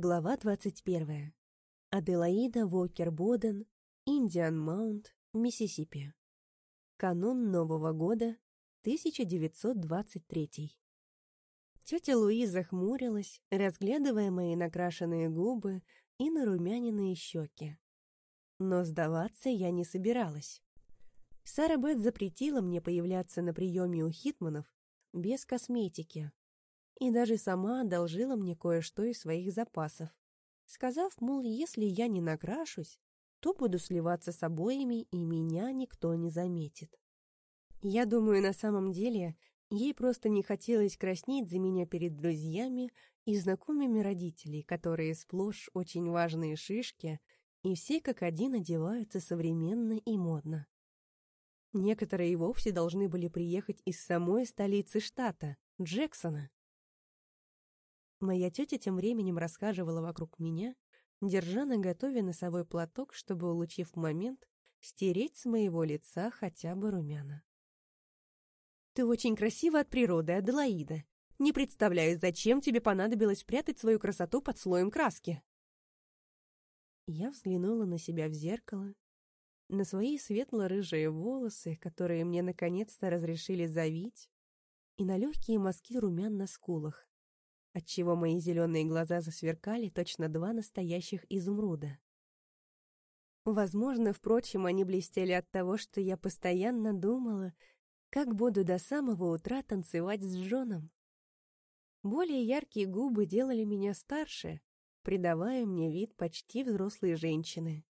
Глава 21. Аделаида Вокер Боден, Индиан Маунт, Миссисипи. Канун Нового года, 1923. Тетя Луиза хмурилась, разглядывая мои накрашенные губы и нарумяненные щеки. Но сдаваться я не собиралась. Сара Бет запретила мне появляться на приеме у Хитманов без косметики, и даже сама одолжила мне кое-что из своих запасов, сказав, мол, если я не накрашусь, то буду сливаться с обоими, и меня никто не заметит. Я думаю, на самом деле, ей просто не хотелось краснеть за меня перед друзьями и знакомыми родителей, которые сплошь очень важные шишки, и все как один одеваются современно и модно. Некоторые и вовсе должны были приехать из самой столицы штата, Джексона. Моя тетя тем временем расхаживала вокруг меня, держа на готове носовой платок, чтобы, улучив момент, стереть с моего лица хотя бы румяна. «Ты очень красива от природы, Аделаида. Не представляю, зачем тебе понадобилось прятать свою красоту под слоем краски». Я взглянула на себя в зеркало, на свои светло-рыжие волосы, которые мне наконец-то разрешили завить, и на легкие мазки румян на скулах отчего мои зеленые глаза засверкали точно два настоящих изумруда. Возможно, впрочем, они блестели от того, что я постоянно думала, как буду до самого утра танцевать с Джоном. Более яркие губы делали меня старше, придавая мне вид почти взрослой женщины.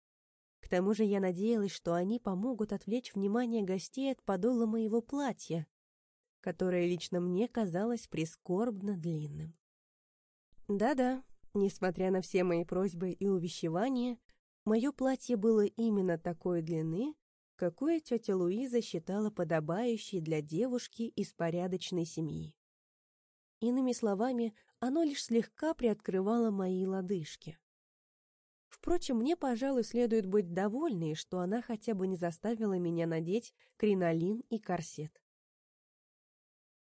К тому же я надеялась, что они помогут отвлечь внимание гостей от подола моего платья, которое лично мне казалось прискорбно длинным. Да-да, несмотря на все мои просьбы и увещевания, мое платье было именно такой длины, какое тетя Луиза считала подобающей для девушки из порядочной семьи. Иными словами, оно лишь слегка приоткрывало мои лодыжки. Впрочем, мне, пожалуй, следует быть довольной, что она хотя бы не заставила меня надеть кринолин и корсет.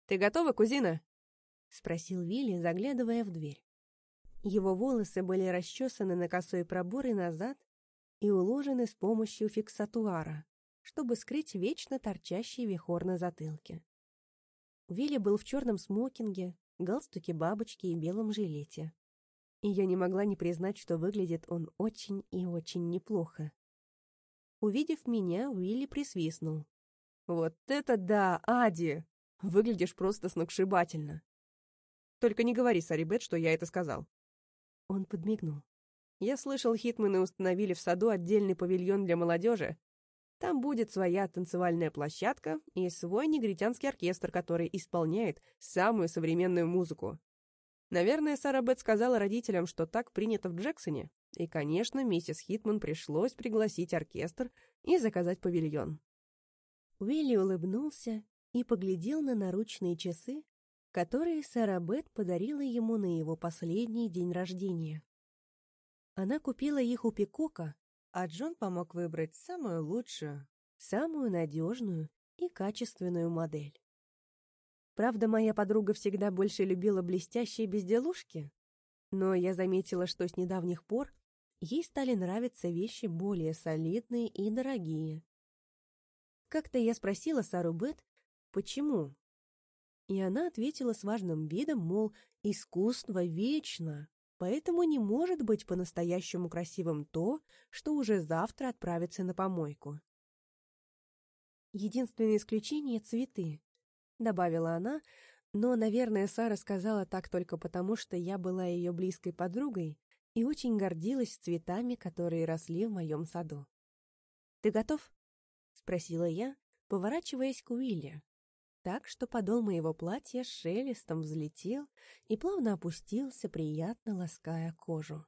«Ты готова, кузина?» — спросил Вилли, заглядывая в дверь. Его волосы были расчесаны на косой пробор и назад и уложены с помощью фиксатуара, чтобы скрыть вечно торчащий вихор на затылке. Вилли был в черном смокинге, галстуке бабочки и белом жилете. И я не могла не признать, что выглядит он очень и очень неплохо. Увидев меня, Уилли присвистнул. «Вот это да, Ади! Выглядишь просто сногсшибательно!» «Только не говори, Сарибет, что я это сказал. Он подмигнул. Я слышал, хитмены установили в саду отдельный павильон для молодежи. Там будет своя танцевальная площадка и свой негритянский оркестр, который исполняет самую современную музыку. Наверное, Сара Бет сказала родителям, что так принято в Джексоне. И, конечно, миссис Хитман пришлось пригласить оркестр и заказать павильон. Уилли улыбнулся и поглядел на наручные часы, которые Сара Бет подарила ему на его последний день рождения. Она купила их у Пикока, а Джон помог выбрать самую лучшую, самую надежную и качественную модель. Правда, моя подруга всегда больше любила блестящие безделушки, но я заметила, что с недавних пор ей стали нравиться вещи более солидные и дорогие. Как-то я спросила Сару Бет, почему, и она ответила с важным видом, мол, искусство вечно, поэтому не может быть по-настоящему красивым то, что уже завтра отправится на помойку. Единственное исключение — цветы, — добавила она, но, наверное, Сара сказала так только потому, что я была ее близкой подругой и очень гордилась цветами, которые росли в моем саду. «Ты готов?» — спросила я, поворачиваясь к Уилле, так что подол моего платья шелестом взлетел и плавно опустился, приятно лаская кожу.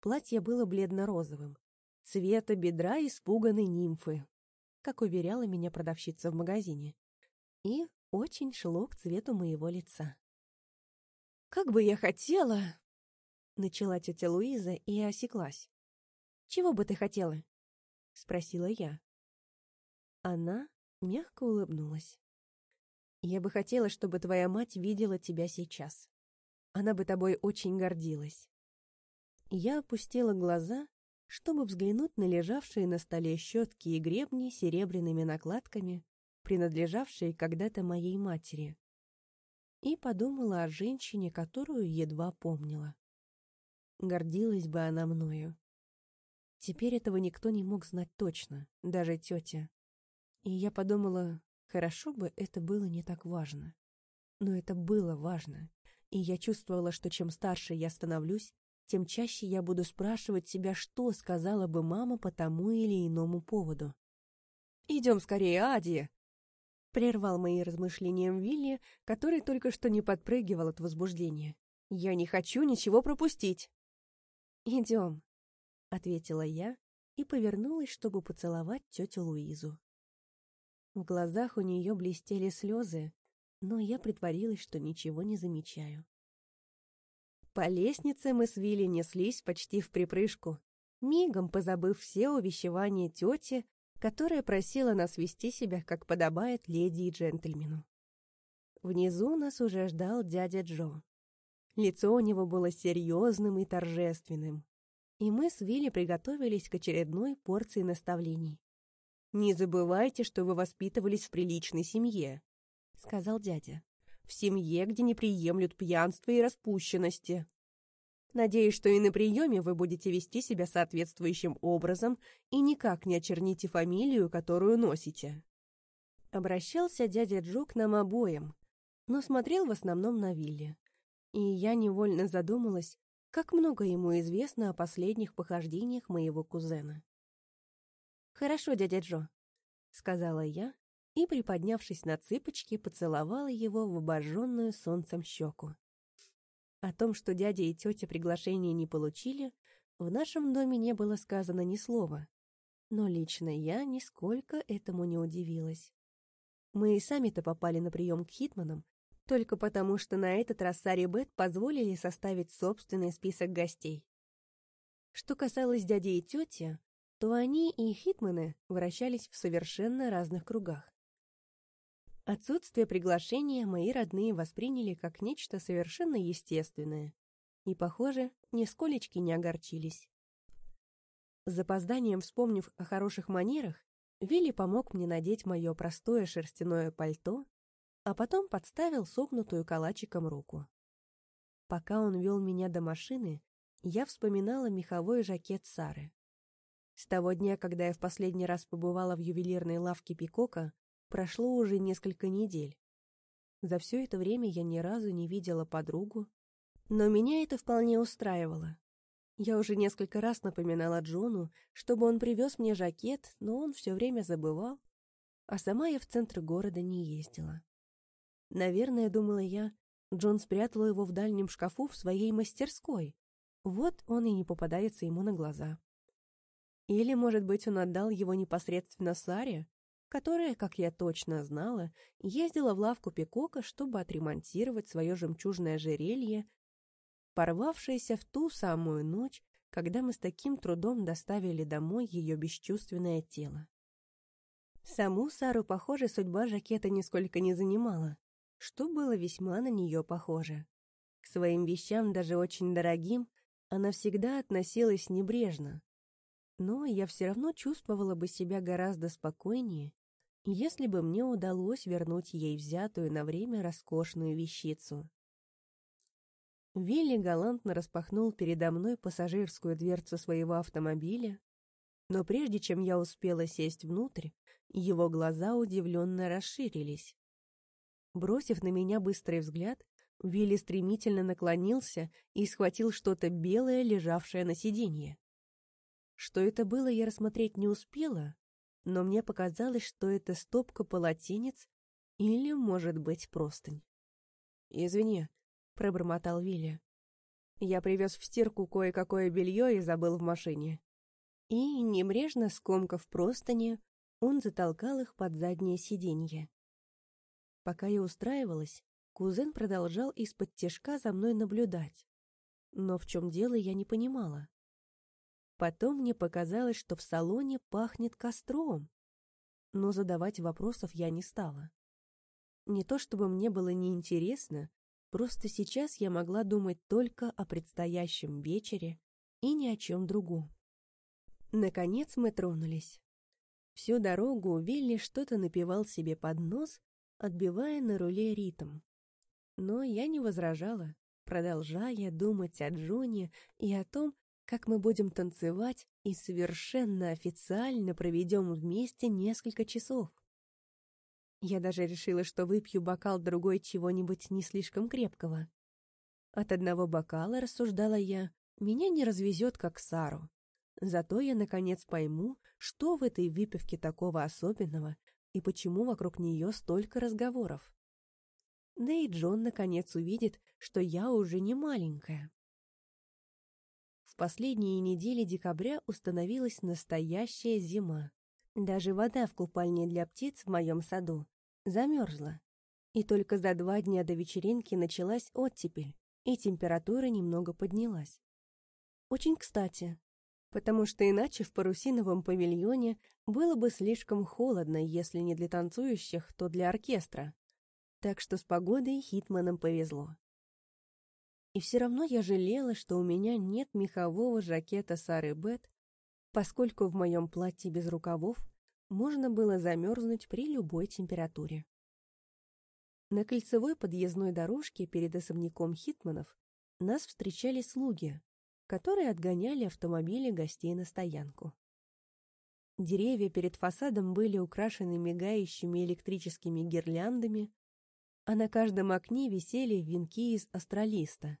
Платье было бледно-розовым, цвета бедра испуганной нимфы, как уверяла меня продавщица в магазине, и очень шло к цвету моего лица. «Как бы я хотела!» — начала тетя Луиза и осеклась. «Чего бы ты хотела?» — спросила я. Она мягко улыбнулась. Я бы хотела, чтобы твоя мать видела тебя сейчас. Она бы тобой очень гордилась. Я опустила глаза, чтобы взглянуть на лежавшие на столе щетки и гребни с серебряными накладками, принадлежавшие когда-то моей матери. И подумала о женщине, которую едва помнила. Гордилась бы она мною. Теперь этого никто не мог знать точно, даже тетя. И я подумала, хорошо бы это было не так важно. Но это было важно, и я чувствовала, что чем старше я становлюсь, тем чаще я буду спрашивать себя, что сказала бы мама по тому или иному поводу. «Идем скорее, Ади!» Прервал мои размышления Вилли, который только что не подпрыгивал от возбуждения. «Я не хочу ничего пропустить!» «Идем!» — ответила я и повернулась, чтобы поцеловать тетю Луизу. В глазах у нее блестели слезы, но я притворилась, что ничего не замечаю. По лестнице мы с Вилли неслись почти в припрыжку, мигом позабыв все увещевания тети, которая просила нас вести себя, как подобает леди и джентльмену. Внизу нас уже ждал дядя Джо. Лицо у него было серьезным и торжественным и мы с Вилли приготовились к очередной порции наставлений. «Не забывайте, что вы воспитывались в приличной семье», — сказал дядя. «В семье, где не приемлют пьянства и распущенности. Надеюсь, что и на приеме вы будете вести себя соответствующим образом и никак не очерните фамилию, которую носите». Обращался дядя Джо к нам обоим, но смотрел в основном на Вилли. И я невольно задумалась, как много ему известно о последних похождениях моего кузена. «Хорошо, дядя Джо», — сказала я, и, приподнявшись на цыпочки, поцеловала его в обожженную солнцем щеку. О том, что дядя и тетя приглашения не получили, в нашем доме не было сказано ни слова, но лично я нисколько этому не удивилась. Мы и сами-то попали на прием к Хитманам, только потому, что на этот раз Саре Бет позволили составить собственный список гостей. Что касалось дяди и тети, то они и Хитманы вращались в совершенно разных кругах. Отсутствие приглашения мои родные восприняли как нечто совершенно естественное и, похоже, нисколечки не огорчились. С запозданием вспомнив о хороших манерах, Вилли помог мне надеть мое простое шерстяное пальто а потом подставил согнутую калачиком руку. Пока он вел меня до машины, я вспоминала меховой жакет Сары. С того дня, когда я в последний раз побывала в ювелирной лавке Пикока, прошло уже несколько недель. За все это время я ни разу не видела подругу, но меня это вполне устраивало. Я уже несколько раз напоминала Джону, чтобы он привез мне жакет, но он все время забывал, а сама я в центр города не ездила. Наверное, думала я, Джон спрятал его в дальнем шкафу в своей мастерской. Вот он и не попадается ему на глаза. Или, может быть, он отдал его непосредственно Саре, которая, как я точно знала, ездила в лавку Пикока, чтобы отремонтировать свое жемчужное ожерелье, порвавшееся в ту самую ночь, когда мы с таким трудом доставили домой ее бесчувственное тело. Саму Сару, похоже, судьба жакета нисколько не занимала что было весьма на нее похоже. К своим вещам, даже очень дорогим, она всегда относилась небрежно. Но я все равно чувствовала бы себя гораздо спокойнее, если бы мне удалось вернуть ей взятую на время роскошную вещицу. Вилли галантно распахнул передо мной пассажирскую дверцу своего автомобиля, но прежде чем я успела сесть внутрь, его глаза удивленно расширились. Бросив на меня быстрый взгляд, Вилли стремительно наклонился и схватил что-то белое, лежавшее на сиденье. Что это было, я рассмотреть не успела, но мне показалось, что это стопка полотенец или, может быть, простынь. «Извини», — пробормотал Вилли. «Я привез в стирку кое-какое белье и забыл в машине». И, небрежно скомкав простыни, он затолкал их под заднее сиденье. Пока я устраивалась, кузен продолжал из-под тяжка за мной наблюдать. Но в чем дело, я не понимала. Потом мне показалось, что в салоне пахнет костром. Но задавать вопросов я не стала. Не то чтобы мне было неинтересно, просто сейчас я могла думать только о предстоящем вечере и ни о чем другом. Наконец мы тронулись. Всю дорогу Вилли что-то напевал себе под нос, отбивая на руле ритм. Но я не возражала, продолжая думать о Джоне и о том, как мы будем танцевать и совершенно официально проведем вместе несколько часов. Я даже решила, что выпью бокал другой чего-нибудь не слишком крепкого. От одного бокала, рассуждала я, меня не развезет, как Сару. Зато я, наконец, пойму, что в этой выпивке такого особенного и почему вокруг нее столько разговоров. Да и Джон, наконец, увидит, что я уже не маленькая последние недели декабря установилась настоящая зима. Даже вода в купальне для птиц в моем саду замерзла. И только за два дня до вечеринки началась оттепель, и температура немного поднялась. Очень кстати, потому что иначе в парусиновом павильоне было бы слишком холодно, если не для танцующих, то для оркестра. Так что с погодой Хитманам повезло. И все равно я жалела, что у меня нет мехового жакета Сары Бет, поскольку в моем платье без рукавов можно было замерзнуть при любой температуре. На кольцевой подъездной дорожке перед особняком Хитманов нас встречали слуги, которые отгоняли автомобили гостей на стоянку. Деревья перед фасадом были украшены мигающими электрическими гирляндами, а на каждом окне висели венки из астролиста,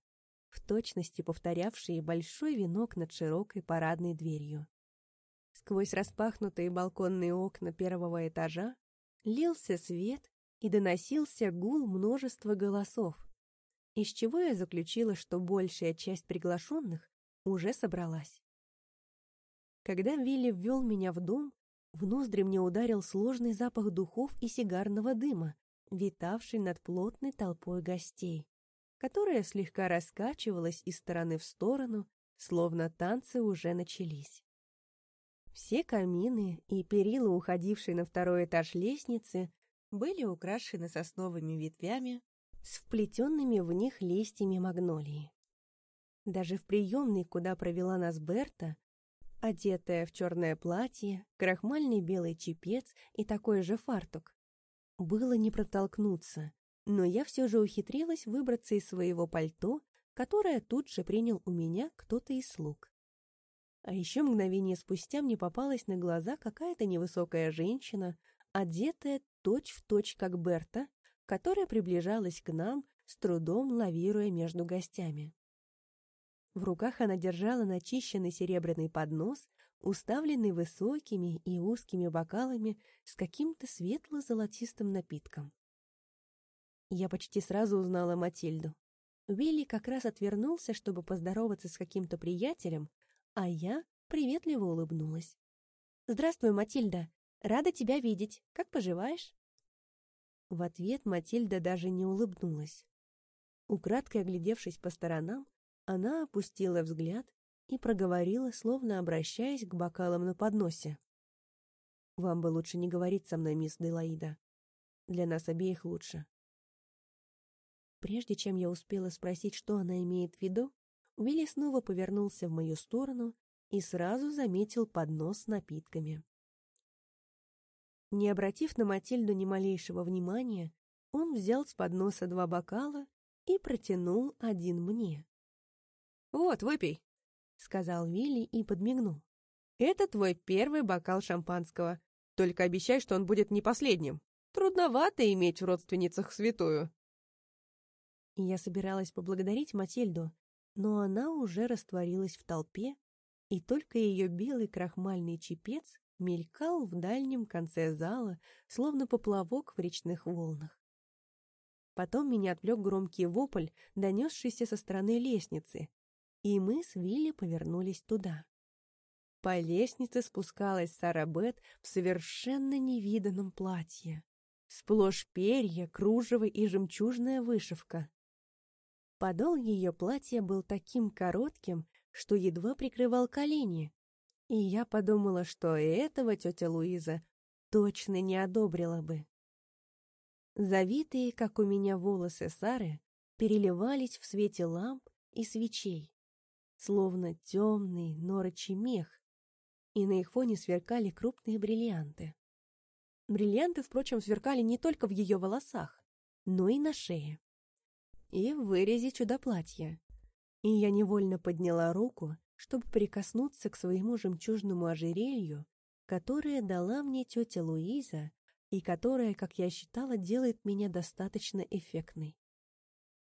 в точности повторявшие большой венок над широкой парадной дверью. Сквозь распахнутые балконные окна первого этажа лился свет и доносился гул множества голосов, из чего я заключила, что большая часть приглашенных уже собралась. Когда Вилли ввел меня в дом, в ноздри мне ударил сложный запах духов и сигарного дыма, витавший над плотной толпой гостей которая слегка раскачивалась из стороны в сторону, словно танцы уже начались. Все камины и перила, уходившие на второй этаж лестницы, были украшены сосновыми ветвями с вплетенными в них листьями магнолии. Даже в приемной, куда провела нас Берта, одетая в черное платье, крахмальный белый чепец и такой же фартук, было не протолкнуться, но я все же ухитрилась выбраться из своего пальто, которое тут же принял у меня кто-то из слуг. А еще мгновение спустя мне попалась на глаза какая-то невысокая женщина, одетая точь-в-точь точь как Берта, которая приближалась к нам, с трудом лавируя между гостями. В руках она держала начищенный серебряный поднос, уставленный высокими и узкими бокалами с каким-то светло-золотистым напитком. Я почти сразу узнала Матильду. Вилли как раз отвернулся, чтобы поздороваться с каким-то приятелем, а я приветливо улыбнулась. «Здравствуй, Матильда. Рада тебя видеть. Как поживаешь?» В ответ Матильда даже не улыбнулась. Украдкой оглядевшись по сторонам, она опустила взгляд и проговорила, словно обращаясь к бокалам на подносе. «Вам бы лучше не говорить со мной, мисс Делаида. Для нас обеих лучше. Прежде чем я успела спросить, что она имеет в виду, Уилли снова повернулся в мою сторону и сразу заметил поднос с напитками. Не обратив на Матильду ни малейшего внимания, он взял с подноса два бокала и протянул один мне. «Вот, выпей», — сказал Вилли и подмигнул. «Это твой первый бокал шампанского. Только обещай, что он будет не последним. Трудновато иметь в родственницах святую» я собиралась поблагодарить Матильду, но она уже растворилась в толпе, и только ее белый крахмальный чепец мелькал в дальнем конце зала, словно поплавок в речных волнах. Потом меня отвлек громкий вопль, донесшийся со стороны лестницы, и мы с Вилли повернулись туда. По лестнице спускалась Сара Бет в совершенно невиданном платье. Сплошь перья, кружево и жемчужная вышивка. Подол ее платья был таким коротким, что едва прикрывал колени. И я подумала, что и этого тетя Луиза точно не одобрила бы. Завитые, как у меня, волосы Сары переливались в свете ламп и свечей. Словно темный норочий мех, и на их фоне сверкали крупные бриллианты. Бриллианты, впрочем, сверкали не только в ее волосах, но и на шее. И в вырезе чудо-платья. И я невольно подняла руку, чтобы прикоснуться к своему жемчужному ожерелью, которое дала мне тетя Луиза и которое, как я считала, делает меня достаточно эффектной.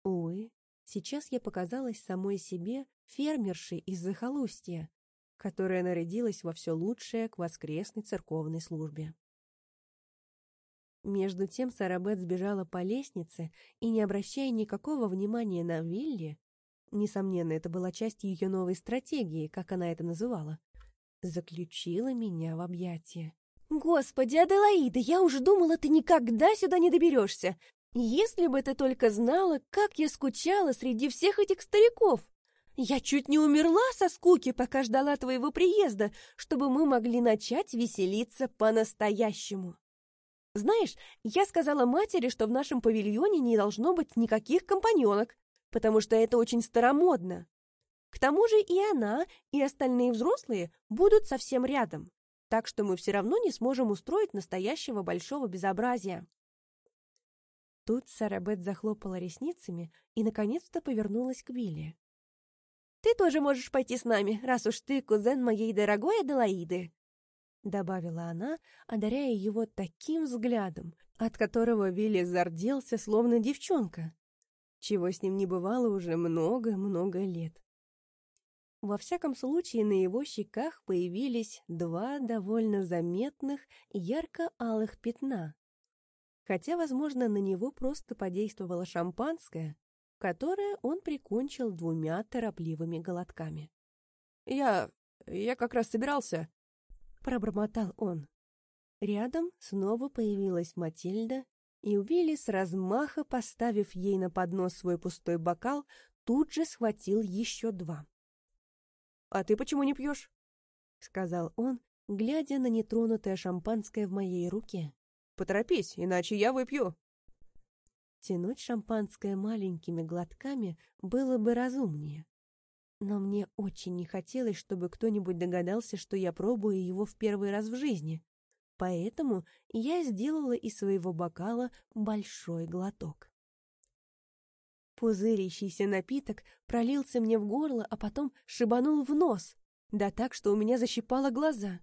Увы, сейчас я показалась самой себе фермершей из захолустья, которая нарядилась во все лучшее к воскресной церковной службе. Между тем Сарабет сбежала по лестнице и, не обращая никакого внимания на Вилли, несомненно, это была часть ее новой стратегии, как она это называла, заключила меня в объятия. «Господи, Аделаида, я уже думала, ты никогда сюда не доберешься! Если бы ты только знала, как я скучала среди всех этих стариков! Я чуть не умерла со скуки, пока ждала твоего приезда, чтобы мы могли начать веселиться по-настоящему!» Знаешь, я сказала матери, что в нашем павильоне не должно быть никаких компаньонок, потому что это очень старомодно. К тому же и она, и остальные взрослые будут совсем рядом, так что мы все равно не сможем устроить настоящего большого безобразия. Тут Сарабет захлопала ресницами и наконец-то повернулась к Вилли. «Ты тоже можешь пойти с нами, раз уж ты кузен моей дорогой Аделаиды», добавила она, одаряя его таким взглядом, от которого Вилли зарделся, словно девчонка, чего с ним не бывало уже много-много лет. Во всяком случае, на его щеках появились два довольно заметных ярко-алых пятна. Хотя, возможно, на него просто подействовало шампанское, которое он прикончил двумя торопливыми глотками. «Я... я как раз собирался...» — пробормотал он. Рядом снова появилась Матильда, и Уилли с размаха, поставив ей на поднос свой пустой бокал, тут же схватил еще два. «А ты почему не пьешь?» — сказал он, глядя на нетронутое шампанское в моей руке. «Поторопись, иначе я выпью». Тянуть шампанское маленькими глотками было бы разумнее. Но мне очень не хотелось, чтобы кто-нибудь догадался, что я пробую его в первый раз в жизни. Поэтому я сделала из своего бокала большой глоток. Пузырящийся напиток пролился мне в горло, а потом шибанул в нос, да так, что у меня защипало глаза.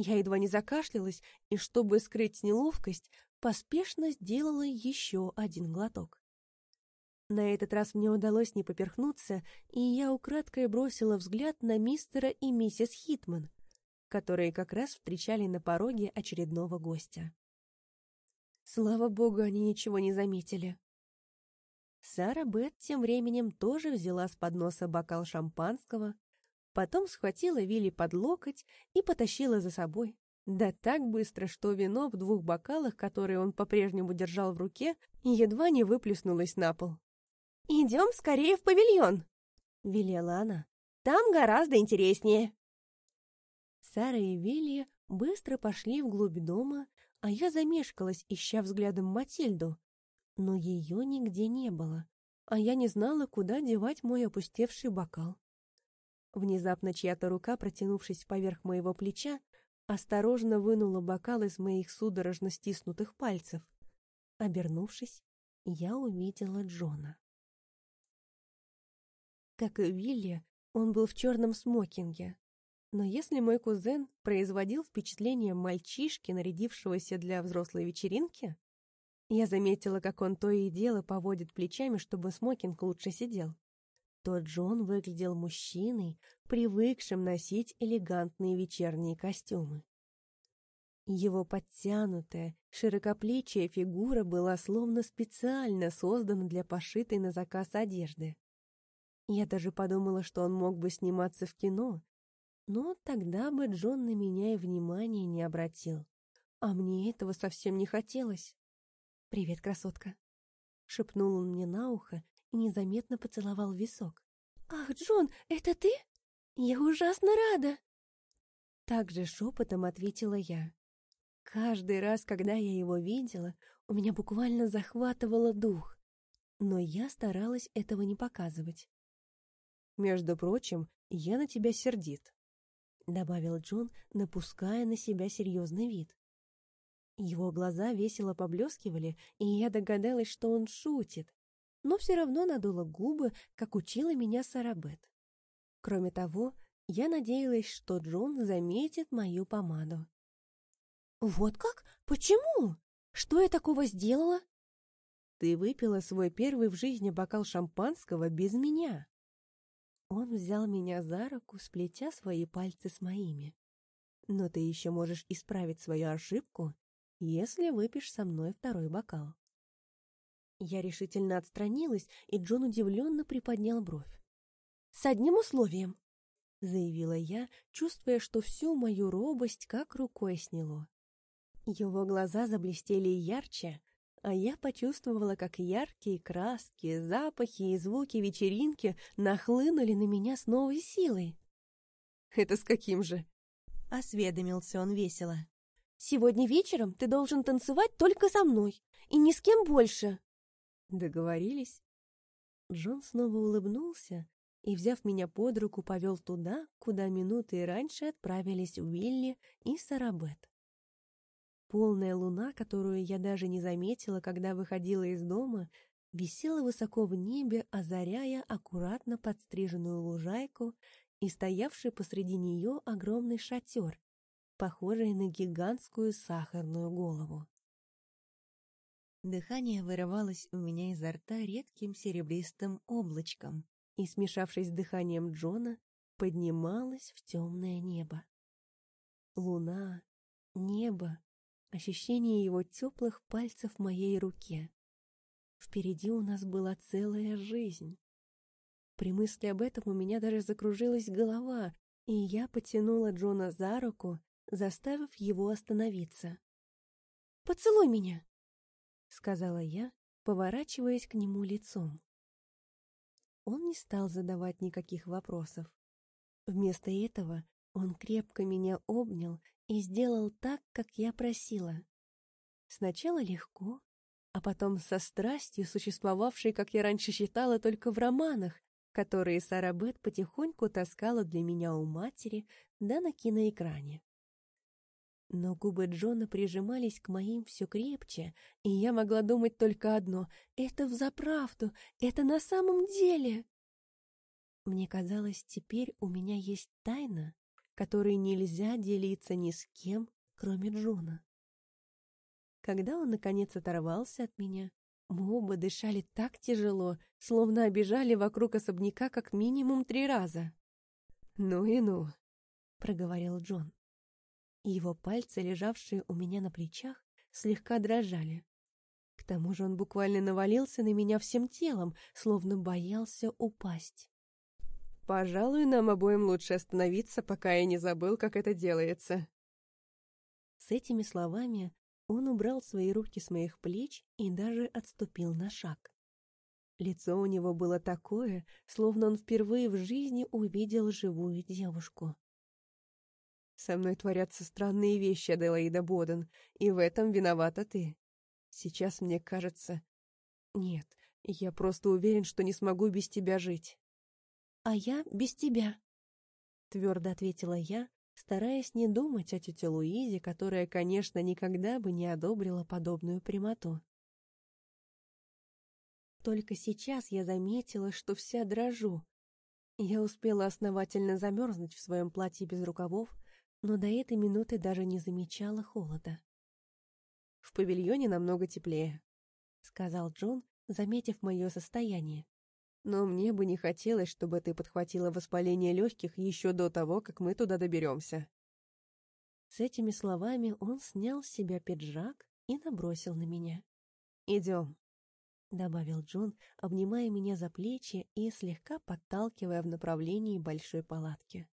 Я едва не закашлялась, и, чтобы скрыть неловкость, поспешно сделала еще один глоток. На этот раз мне удалось не поперхнуться, и я украдкой бросила взгляд на мистера и миссис Хитман, которые как раз встречали на пороге очередного гостя. Слава богу, они ничего не заметили. Сара Бет тем временем тоже взяла с подноса бокал шампанского, потом схватила Вилли под локоть и потащила за собой. Да так быстро, что вино в двух бокалах, которые он по-прежнему держал в руке, едва не выплеснулось на пол. «Идем скорее в павильон!» — велела она. «Там гораздо интереснее!» Сара и Вилли быстро пошли вглубь дома, а я замешкалась, ища взглядом Матильду, но ее нигде не было, а я не знала, куда девать мой опустевший бокал. Внезапно чья-то рука, протянувшись поверх моего плеча, осторожно вынула бокал из моих судорожно стиснутых пальцев. Обернувшись, я увидела Джона. Как и Вилли, он был в черном смокинге. Но если мой кузен производил впечатление мальчишки, нарядившегося для взрослой вечеринки, я заметила, как он то и дело поводит плечами, чтобы смокинг лучше сидел. То Джон выглядел мужчиной, привыкшим носить элегантные вечерние костюмы. Его подтянутая, широкоплечья фигура была словно специально создана для пошитой на заказ одежды. Я даже подумала, что он мог бы сниматься в кино, но тогда бы Джон на меня и внимания не обратил. А мне этого совсем не хотелось. «Привет, красотка!» — шепнул он мне на ухо и незаметно поцеловал висок. «Ах, Джон, это ты? Я ужасно рада!» Так же шепотом ответила я. Каждый раз, когда я его видела, у меня буквально захватывало дух. Но я старалась этого не показывать. Между прочим, я на тебя сердит», — добавил Джон, напуская на себя серьезный вид. Его глаза весело поблескивали, и я догадалась, что он шутит, но все равно надула губы, как учила меня Сарабет. Кроме того, я надеялась, что Джон заметит мою помаду. «Вот как? Почему? Что я такого сделала?» «Ты выпила свой первый в жизни бокал шампанского без меня». Он взял меня за руку, сплетя свои пальцы с моими. «Но ты еще можешь исправить свою ошибку, если выпьешь со мной второй бокал». Я решительно отстранилась, и Джон удивленно приподнял бровь. «С одним условием», — заявила я, чувствуя, что всю мою робость как рукой сняло. Его глаза заблестели ярче, а я почувствовала, как яркие краски, запахи и звуки вечеринки нахлынули на меня с новой силой. «Это с каким же?» — осведомился он весело. «Сегодня вечером ты должен танцевать только со мной, и ни с кем больше!» «Договорились?» Джон снова улыбнулся и, взяв меня под руку, повел туда, куда минуты раньше отправились Уилли и Сарабет. Полная луна, которую я даже не заметила, когда выходила из дома, висела высоко в небе, озаряя аккуратно подстриженную лужайку и стоявший посреди нее огромный шатер, похожий на гигантскую сахарную голову. Дыхание вырывалось у меня изо рта редким серебристым облачком и, смешавшись с дыханием Джона, поднималось в темное небо. Луна, небо, ощущение его теплых пальцев в моей руке. Впереди у нас была целая жизнь. При мысли об этом у меня даже закружилась голова, и я потянула Джона за руку, заставив его остановиться. «Поцелуй меня!» — сказала я, поворачиваясь к нему лицом. Он не стал задавать никаких вопросов. Вместо этого он крепко меня обнял и сделал так, как я просила. Сначала легко, а потом со страстью, существовавшей, как я раньше считала, только в романах, которые Сара Бет потихоньку таскала для меня у матери, да на киноэкране. Но губы Джона прижимались к моим все крепче, и я могла думать только одно — это взаправду, это на самом деле. Мне казалось, теперь у меня есть тайна, которой нельзя делиться ни с кем, кроме Джона. Когда он, наконец, оторвался от меня, мы оба дышали так тяжело, словно обижали вокруг особняка как минимум три раза. «Ну и ну», — проговорил Джон. Его пальцы, лежавшие у меня на плечах, слегка дрожали. К тому же он буквально навалился на меня всем телом, словно боялся упасть. Пожалуй, нам обоим лучше остановиться, пока я не забыл, как это делается. С этими словами он убрал свои руки с моих плеч и даже отступил на шаг. Лицо у него было такое, словно он впервые в жизни увидел живую девушку. «Со мной творятся странные вещи, Аделаида Боден, и в этом виновата ты. Сейчас мне кажется... Нет, я просто уверен, что не смогу без тебя жить» а я без тебя», — твердо ответила я, стараясь не думать о тете Луизе, которая, конечно, никогда бы не одобрила подобную прямоту. Только сейчас я заметила, что вся дрожу. Я успела основательно замерзнуть в своем платье без рукавов, но до этой минуты даже не замечала холода. «В павильоне намного теплее», — сказал Джон, заметив мое состояние но мне бы не хотелось, чтобы ты подхватила воспаление легких еще до того, как мы туда доберемся». С этими словами он снял с себя пиджак и набросил на меня. «Идем», — добавил Джон, обнимая меня за плечи и слегка подталкивая в направлении большой палатки.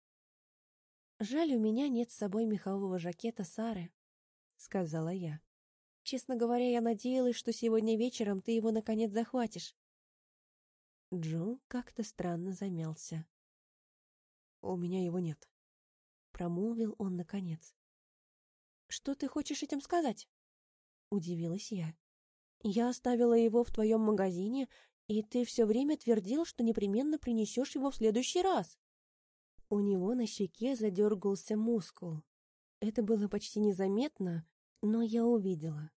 «Жаль, у меня нет с собой мехового жакета Сары», — сказала я. «Честно говоря, я надеялась, что сегодня вечером ты его наконец захватишь. Джо как-то странно замялся. «У меня его нет», — промолвил он наконец. «Что ты хочешь этим сказать?» — удивилась я. «Я оставила его в твоем магазине И ты все время твердил, что непременно принесешь его в следующий раз. У него на щеке задергался мускул. Это было почти незаметно, но я увидела.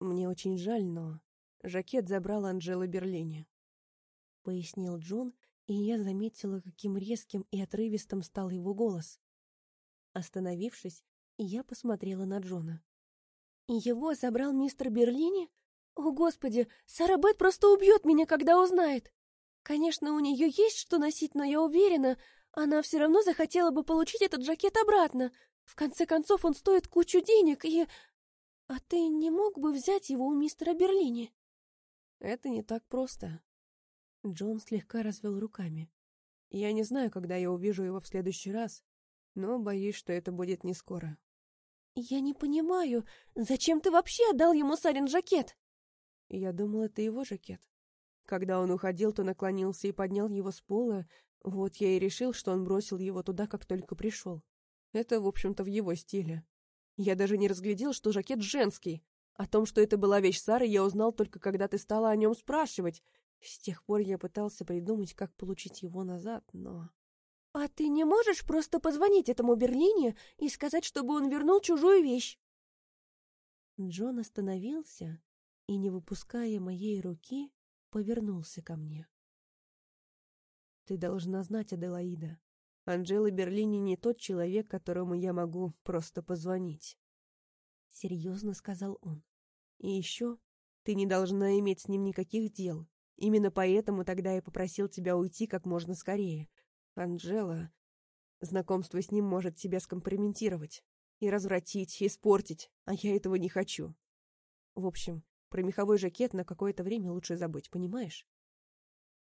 Мне очень жаль, но жакет забрал Анжела Берлини. Пояснил Джон, и я заметила, каким резким и отрывистым стал его голос. Остановившись, я посмотрела на Джона. «Его забрал мистер Берлини? О, Господи, Сара Бет просто убьет меня, когда узнает! Конечно, у нее есть что носить, но я уверена, она все равно захотела бы получить этот жакет обратно. В конце концов, он стоит кучу денег, и... А ты не мог бы взять его у мистера Берлини?» «Это не так просто». Джон слегка развел руками. «Я не знаю, когда я увижу его в следующий раз, но боюсь, что это будет не скоро. «Я не понимаю, зачем ты вообще отдал ему Сарин жакет?» Я думал, это его жакет. Когда он уходил, то наклонился и поднял его с пола, вот я и решил, что он бросил его туда, как только пришел. Это, в общем-то, в его стиле. Я даже не разглядел, что жакет женский. О том, что это была вещь Сары, я узнал только, когда ты стала о нем спрашивать. С тех пор я пытался придумать, как получить его назад, но... «А ты не можешь просто позвонить этому Берлине и сказать, чтобы он вернул чужую вещь?» Джон остановился и, не выпуская моей руки, повернулся ко мне. «Ты должна знать, Аделаида, Анжела Берлини не тот человек, которому я могу просто позвонить». Серьезно сказал он. «И еще ты не должна иметь с ним никаких дел. Именно поэтому тогда я попросил тебя уйти как можно скорее, Анжела... Знакомство с ним может тебя скомпрометировать. И развратить, и испортить, а я этого не хочу. В общем, про меховой жакет на какое-то время лучше забыть, понимаешь?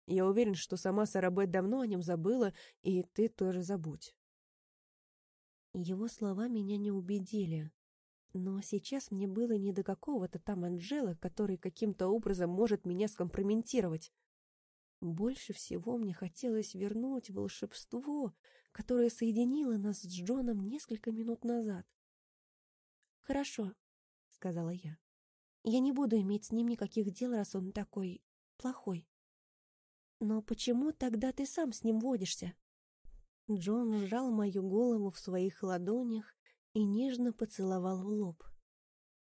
Я уверен, что сама Сарабет давно о нем забыла, и ты тоже забудь. Его слова меня не убедили. Но сейчас мне было не до какого-то там Анжела, который каким-то образом может меня скомпрометировать. Больше всего мне хотелось вернуть волшебство, которое соединило нас с Джоном несколько минут назад. «Хорошо», — сказала я. «Я не буду иметь с ним никаких дел, раз он такой плохой». «Но почему тогда ты сам с ним водишься?» Джон сжал мою голову в своих ладонях и нежно поцеловал в лоб.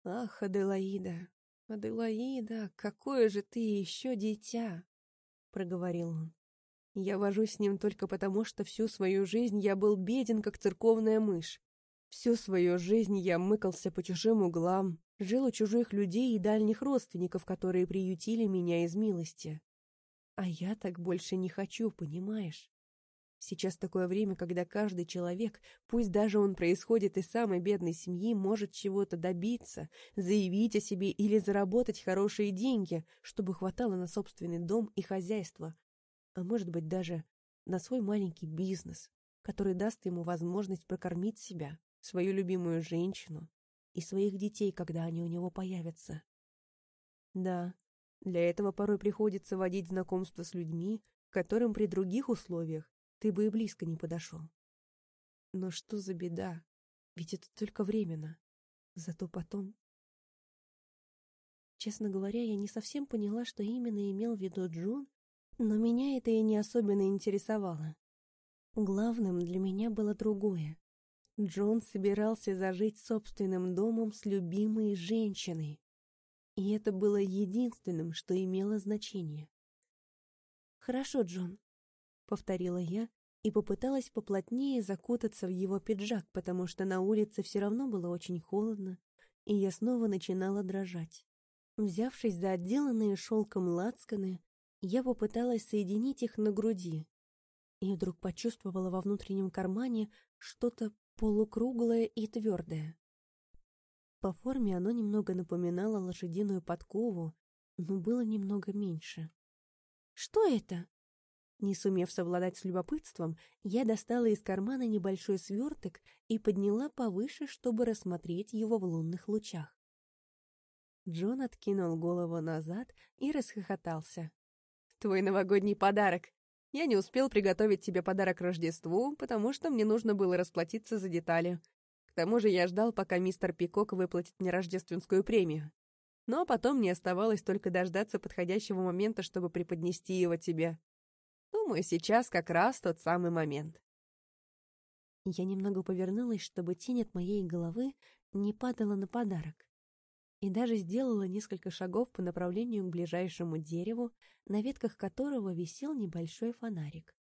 «Ах, Аделаида, Аделаида, какое же ты еще дитя!» — проговорил он. «Я вожусь с ним только потому, что всю свою жизнь я был беден, как церковная мышь. Всю свою жизнь я мыкался по чужим углам, жил у чужих людей и дальних родственников, которые приютили меня из милости. А я так больше не хочу, понимаешь? Сейчас такое время, когда каждый человек, пусть даже он происходит из самой бедной семьи, может чего-то добиться, заявить о себе или заработать хорошие деньги, чтобы хватало на собственный дом и хозяйство, а может быть даже на свой маленький бизнес, который даст ему возможность прокормить себя, свою любимую женщину и своих детей, когда они у него появятся. Да, для этого порой приходится водить знакомство с людьми, которым при других условиях ты бы и близко не подошел. Но что за беда? Ведь это только временно. Зато потом... Честно говоря, я не совсем поняла, что именно имел в виду Джон, но меня это и не особенно интересовало. Главным для меня было другое. Джон собирался зажить собственным домом с любимой женщиной. И это было единственным, что имело значение. «Хорошо, Джон, повторила я и попыталась поплотнее закутаться в его пиджак, потому что на улице все равно было очень холодно, и я снова начинала дрожать. Взявшись за отделанные шелком лацканы, я попыталась соединить их на груди, и вдруг почувствовала во внутреннем кармане что-то полукруглое и твердое. По форме оно немного напоминало лошадиную подкову, но было немного меньше. «Что это?» Не сумев совладать с любопытством, я достала из кармана небольшой сверток и подняла повыше, чтобы рассмотреть его в лунных лучах. Джон откинул голову назад и расхохотался. «Твой новогодний подарок! Я не успел приготовить тебе подарок к Рождеству, потому что мне нужно было расплатиться за детали. К тому же я ждал, пока мистер Пикок выплатит мне рождественскую премию. Но потом мне оставалось только дождаться подходящего момента, чтобы преподнести его тебе. Думаю, сейчас как раз тот самый момент. Я немного повернулась, чтобы тень от моей головы не падала на подарок. И даже сделала несколько шагов по направлению к ближайшему дереву, на ветках которого висел небольшой фонарик.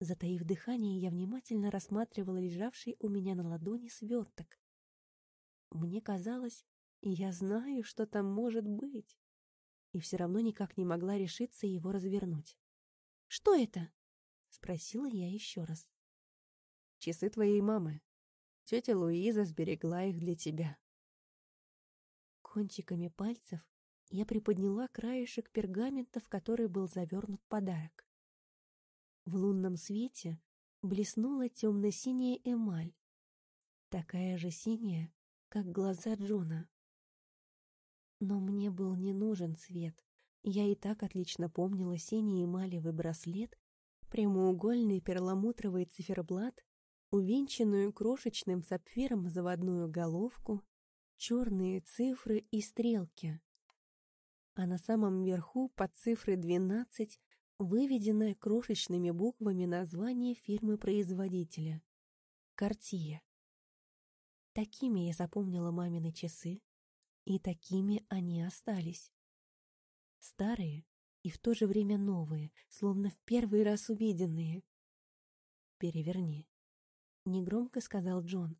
Затаив дыхание, я внимательно рассматривала лежавший у меня на ладони сверток. Мне казалось, я знаю, что там может быть, и все равно никак не могла решиться его развернуть. «Что это?» — спросила я еще раз. «Часы твоей мамы. Тетя Луиза сберегла их для тебя». Кончиками пальцев я приподняла краешек пергамента, в который был завернут подарок. В лунном свете блеснула темно-синяя эмаль, такая же синяя, как глаза Джона. Но мне был не нужен цвет. Я и так отлично помнила синий эмалевый браслет, прямоугольный перламутровый циферблат, увенчанную крошечным сапфиром заводную головку, черные цифры и стрелки. А на самом верху под цифрой 12 выведенное крошечными буквами название фирмы-производителя — «Картье». Такими я запомнила мамины часы, и такими они остались. Старые и в то же время новые, словно в первый раз увиденные. «Переверни», — негромко сказал Джон.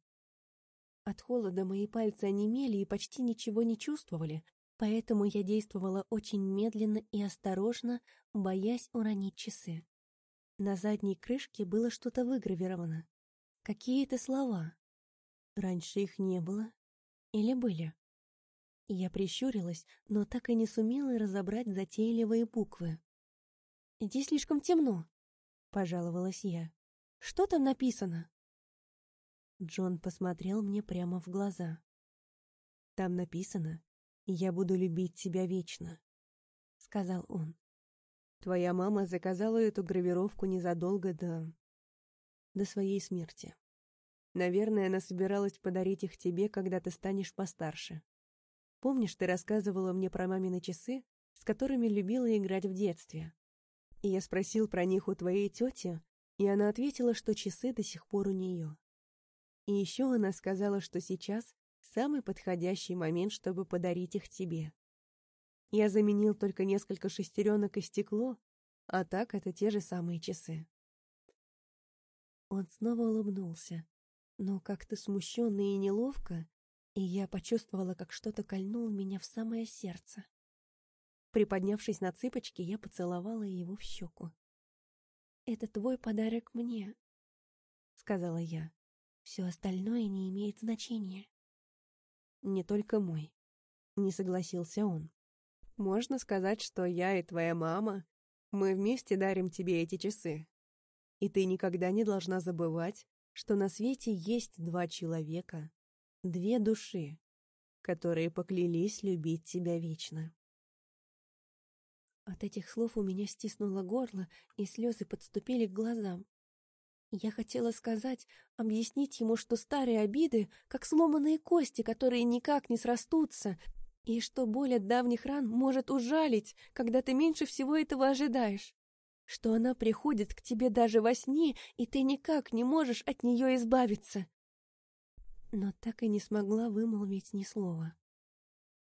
От холода мои пальцы онемели и почти ничего не чувствовали, поэтому я действовала очень медленно и осторожно, боясь уронить часы. На задней крышке было что-то выгравировано. Какие-то слова. Раньше их не было. Или были? Я прищурилась, но так и не сумела разобрать затейливые буквы. «Здесь слишком темно», — пожаловалась я. «Что там написано?» Джон посмотрел мне прямо в глаза. «Там написано, «Я буду любить тебя вечно», — сказал он. «Твоя мама заказала эту гравировку незадолго до... до своей смерти. Наверное, она собиралась подарить их тебе, когда ты станешь постарше. Помнишь, ты рассказывала мне про мамины часы, с которыми любила играть в детстве? И я спросил про них у твоей тети, и она ответила, что часы до сих пор у нее. И еще она сказала, что сейчас Самый подходящий момент, чтобы подарить их тебе. Я заменил только несколько шестеренок и стекло, а так это те же самые часы. Он снова улыбнулся, но как-то смущенно и неловко, и я почувствовала, как что-то кольнуло меня в самое сердце. Приподнявшись на цыпочки, я поцеловала его в щеку. «Это твой подарок мне», — сказала я. «Все остальное не имеет значения» не только мой. Не согласился он. Можно сказать, что я и твоя мама, мы вместе дарим тебе эти часы. И ты никогда не должна забывать, что на свете есть два человека, две души, которые поклялись любить тебя вечно. От этих слов у меня стиснуло горло, и слезы подступили к глазам. Я хотела сказать, объяснить ему, что старые обиды, как сломанные кости, которые никак не срастутся, и что боль от давних ран может ужалить, когда ты меньше всего этого ожидаешь. Что она приходит к тебе даже во сне, и ты никак не можешь от нее избавиться. Но так и не смогла вымолвить ни слова.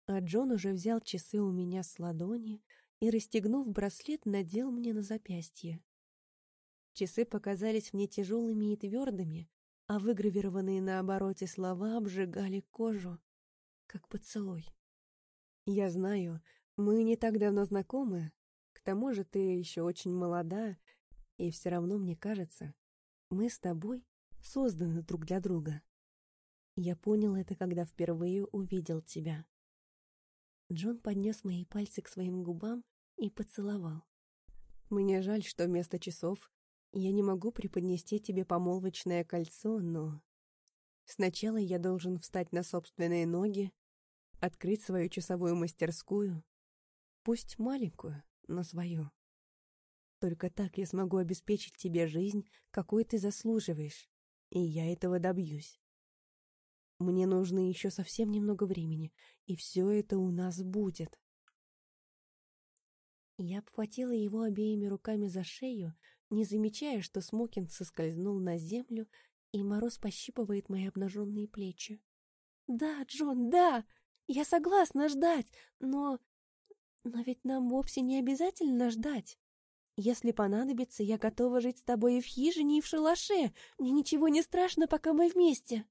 А Джон уже взял часы у меня с ладони и, расстегнув браслет, надел мне на запястье. Часы показались мне тяжелыми и твердыми, а выгравированные на обороте слова обжигали кожу, как поцелуй. «Я знаю, мы не так давно знакомы, к тому же ты еще очень молода, и все равно мне кажется, мы с тобой созданы друг для друга. Я понял это, когда впервые увидел тебя». Джон поднес мои пальцы к своим губам и поцеловал. «Мне жаль, что вместо часов я не могу преподнести тебе помолвочное кольцо, но... Сначала я должен встать на собственные ноги, открыть свою часовую мастерскую, пусть маленькую, но свою. Только так я смогу обеспечить тебе жизнь, какой ты заслуживаешь, и я этого добьюсь. Мне нужно еще совсем немного времени, и все это у нас будет. Я обхватила его обеими руками за шею, не замечая, что смокинг соскользнул на землю, и мороз пощипывает мои обнаженные плечи. «Да, Джон, да! Я согласна ждать, но... Но ведь нам вовсе не обязательно ждать. Если понадобится, я готова жить с тобой и в хижине, и в шалаше. Мне ничего не страшно, пока мы вместе».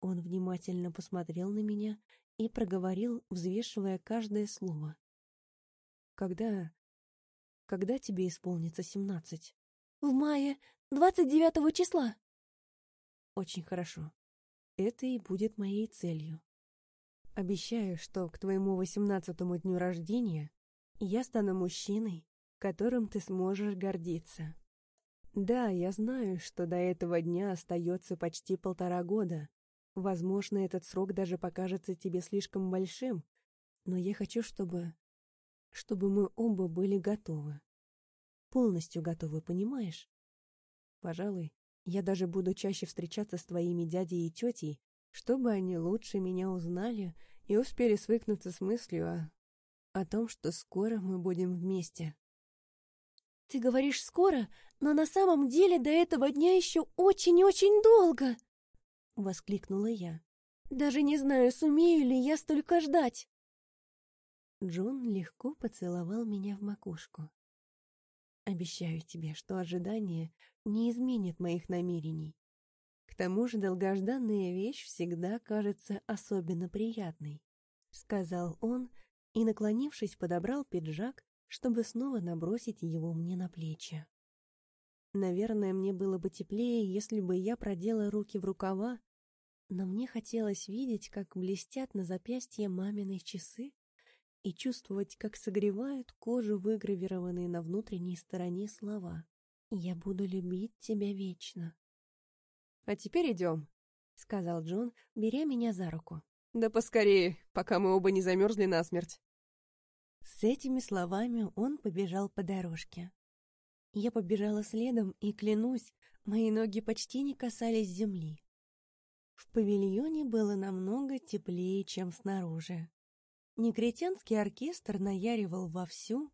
Он внимательно посмотрел на меня и проговорил, взвешивая каждое слово. «Когда... когда тебе исполнится семнадцать?» «В мае, двадцать девятого числа». «Очень хорошо. Это и будет моей целью. Обещаю, что к твоему восемнадцатому дню рождения я стану мужчиной, которым ты сможешь гордиться. Да, я знаю, что до этого дня остается почти полтора года, Возможно, этот срок даже покажется тебе слишком большим, но я хочу, чтобы... чтобы мы оба были готовы. Полностью готовы, понимаешь? Пожалуй, я даже буду чаще встречаться с твоими дядей и тетей, чтобы они лучше меня узнали и успели свыкнуться с мыслью о... о том, что скоро мы будем вместе. Ты говоришь «скоро», но на самом деле до этого дня еще очень-очень долго. — воскликнула я. «Даже не знаю, сумею ли я столько ждать!» Джон легко поцеловал меня в макушку. «Обещаю тебе, что ожидание не изменит моих намерений. К тому же долгожданная вещь всегда кажется особенно приятной», — сказал он и, наклонившись, подобрал пиджак, чтобы снова набросить его мне на плечи. Наверное, мне было бы теплее, если бы я продела руки в рукава, но мне хотелось видеть, как блестят на запястье маминой часы и чувствовать, как согревают кожу выгравированные на внутренней стороне слова. «Я буду любить тебя вечно». «А теперь идем», — сказал Джон, беря меня за руку. «Да поскорее, пока мы оба не замерзли насмерть». С этими словами он побежал по дорожке. Я побежала следом, и, клянусь, мои ноги почти не касались земли. В павильоне было намного теплее, чем снаружи. Некретянский оркестр наяривал вовсю,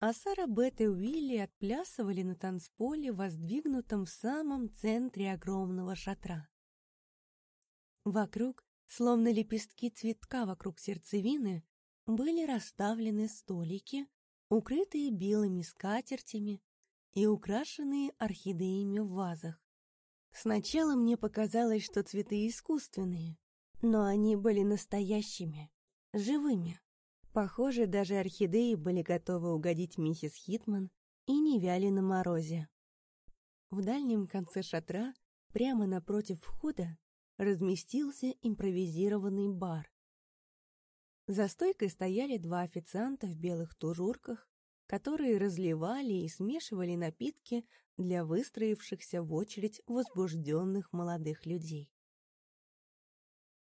а Сара Бет и Уилли отплясывали на танцполе, воздвигнутом в самом центре огромного шатра. Вокруг, словно лепестки цветка вокруг сердцевины, были расставлены столики, укрытые белыми скатертями, и украшенные орхидеями в вазах. Сначала мне показалось, что цветы искусственные, но они были настоящими, живыми. Похоже, даже орхидеи были готовы угодить миссис Хитман и не вяли на морозе. В дальнем конце шатра, прямо напротив входа, разместился импровизированный бар. За стойкой стояли два официанта в белых тужурках которые разливали и смешивали напитки для выстроившихся в очередь возбужденных молодых людей.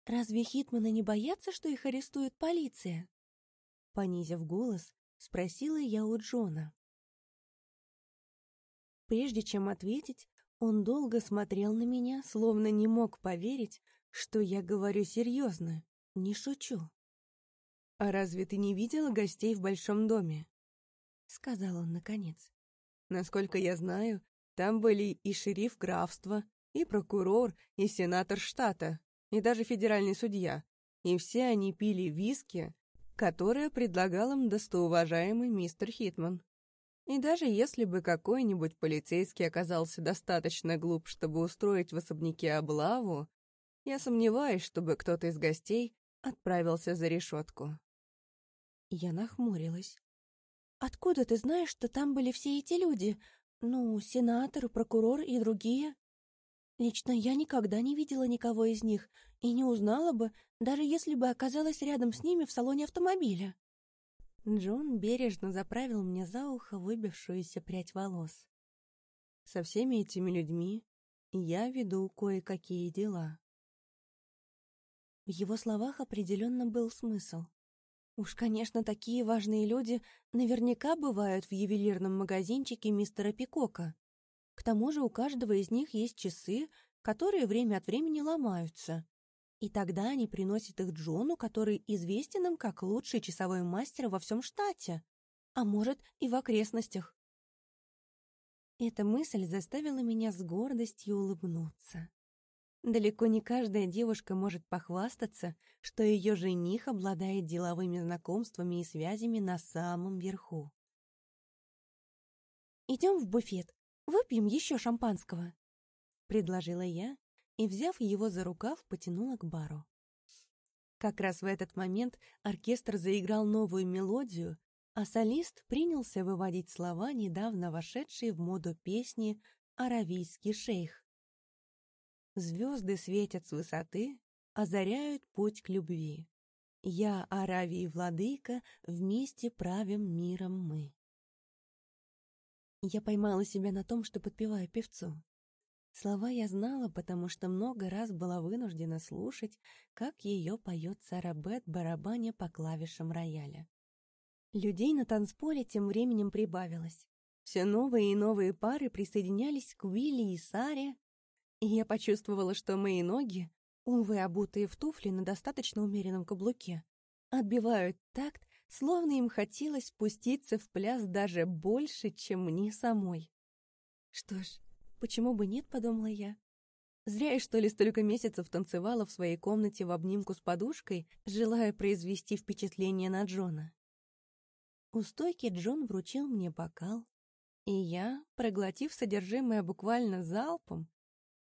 «Разве Хитманы не боятся, что их арестует полиция?» Понизив голос, спросила я у Джона. Прежде чем ответить, он долго смотрел на меня, словно не мог поверить, что я говорю серьезно, не шучу. «А разве ты не видела гостей в большом доме?» сказал он наконец. Насколько я знаю, там были и шериф графства, и прокурор, и сенатор штата, и даже федеральный судья. И все они пили виски, которое предлагал им достоуважаемый мистер Хитман. И даже если бы какой-нибудь полицейский оказался достаточно глуп, чтобы устроить в особняке облаву, я сомневаюсь, чтобы кто-то из гостей отправился за решетку. Я нахмурилась. «Откуда ты знаешь, что там были все эти люди? Ну, сенатор, прокурор и другие?» «Лично я никогда не видела никого из них и не узнала бы, даже если бы оказалась рядом с ними в салоне автомобиля». Джон бережно заправил мне за ухо выбившуюся прядь волос. «Со всеми этими людьми я веду кое-какие дела». В его словах определенно был смысл. Уж, конечно, такие важные люди наверняка бывают в ювелирном магазинчике мистера Пикока. К тому же у каждого из них есть часы, которые время от времени ломаются. И тогда они приносят их Джону, который известен им как лучший часовой мастер во всем штате, а может и в окрестностях. Эта мысль заставила меня с гордостью улыбнуться. Далеко не каждая девушка может похвастаться, что ее жених обладает деловыми знакомствами и связями на самом верху. «Идем в буфет, выпьем еще шампанского», — предложила я и, взяв его за рукав, потянула к бару. Как раз в этот момент оркестр заиграл новую мелодию, а солист принялся выводить слова, недавно вошедшие в моду песни «Аравийский шейх». Звезды светят с высоты, озаряют путь к любви. Я, Аравии владыка, вместе правим миром мы. Я поймала себя на том, что подпеваю певцу. Слова я знала, потому что много раз была вынуждена слушать, как ее поет Сарабет барабаня по клавишам рояля. Людей на танцполе тем временем прибавилось. Все новые и новые пары присоединялись к Уилли и Саре, и я почувствовала, что мои ноги, увы, обутые в туфли на достаточно умеренном каблуке, отбивают такт, словно им хотелось спуститься в пляс даже больше, чем мне самой. Что ж, почему бы нет, подумала я. Зря я, что ли, столько месяцев танцевала в своей комнате в обнимку с подушкой, желая произвести впечатление на Джона. У стойки Джон вручил мне бокал, и я, проглотив содержимое буквально залпом,